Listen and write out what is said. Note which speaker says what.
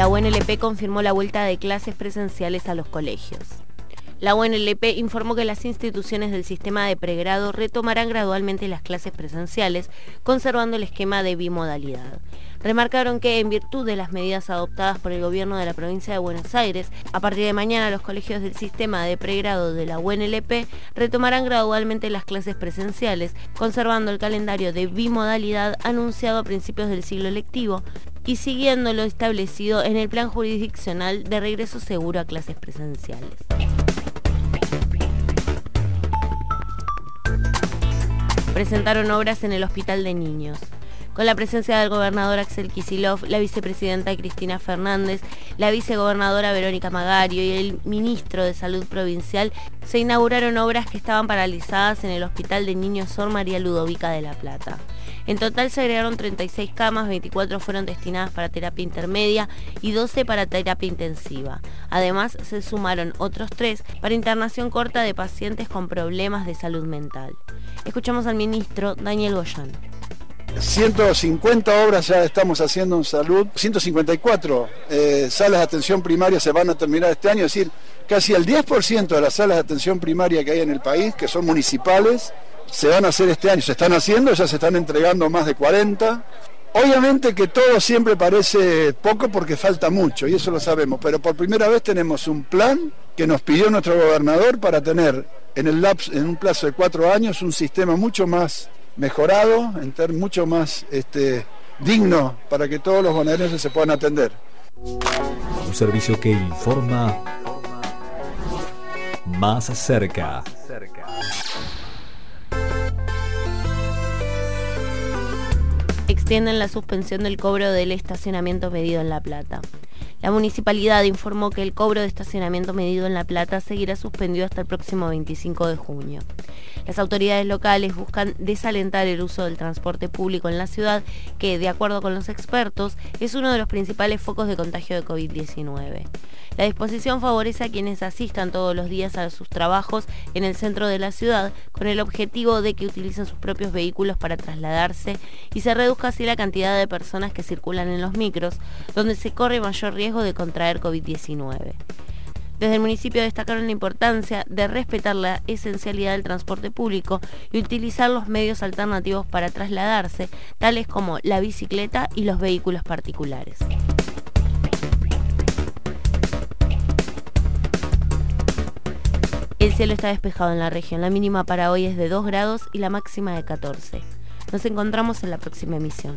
Speaker 1: La UNLP confirmó la vuelta de clases presenciales a los colegios. La UNLP informó que las instituciones del sistema de pregrado retomarán gradualmente las clases presenciales, conservando el esquema de bimodalidad. Remarcaron que, en virtud de las medidas adoptadas por el gobierno de la provincia de Buenos Aires, a partir de mañana los colegios del sistema de pregrado de la UNLP retomarán gradualmente las clases presenciales, conservando el calendario de bimodalidad anunciado a principios del siglo lectivo y siguiendo lo establecido en el plan jurisdiccional de regreso seguro a clases presenciales. Presentaron obras en el Hospital de Niños con la presencia del gobernador Axel Kisilov, la vicepresidenta Cristina Fernández, la vicegobernadora Verónica Magario y el ministro de Salud Provincial, se inauguraron obras que estaban paralizadas en el Hospital de Niños Sor María Ludovica de La Plata. En total se agregaron 36 camas, 24 fueron destinadas para terapia intermedia y 12 para terapia intensiva. Además, se sumaron otros 3 para internación corta de pacientes con problemas de salud mental. Escuchamos al ministro Daniel Goyán.
Speaker 2: 150 obras ya estamos haciendo en salud, 154 eh, salas de atención primaria se van a terminar este año, es decir, casi el 10% de las salas de atención primaria que hay en el país, que son municipales, se van a hacer este año, se están haciendo, ya se están entregando más de 40. Obviamente que todo siempre parece poco porque falta mucho, y eso lo sabemos, pero por primera vez tenemos un plan que nos pidió nuestro gobernador para tener en, el en un plazo de cuatro años un sistema mucho más mejorado, mucho más este, digno para que todos los bonaerenses se puedan atender.
Speaker 3: Un servicio que informa más cerca.
Speaker 1: Extienden la suspensión del cobro del estacionamiento medido en La Plata. La municipalidad informó que el cobro de estacionamiento medido en La Plata seguirá suspendido hasta el próximo 25 de junio. Las autoridades locales buscan desalentar el uso del transporte público en la ciudad, que, de acuerdo con los expertos, es uno de los principales focos de contagio de COVID-19. La disposición favorece a quienes asistan todos los días a sus trabajos en el centro de la ciudad, con el objetivo de que utilicen sus propios vehículos para trasladarse y se reduzca así la cantidad de personas que circulan en los micros, donde se corre mayor de contraer COVID-19. Desde el municipio destacaron la importancia de respetar la esencialidad del transporte público y utilizar los medios alternativos para trasladarse, tales como la bicicleta y los vehículos particulares. El cielo está despejado en la región. La mínima para hoy es de 2 grados y la máxima de 14. Nos encontramos en la próxima emisión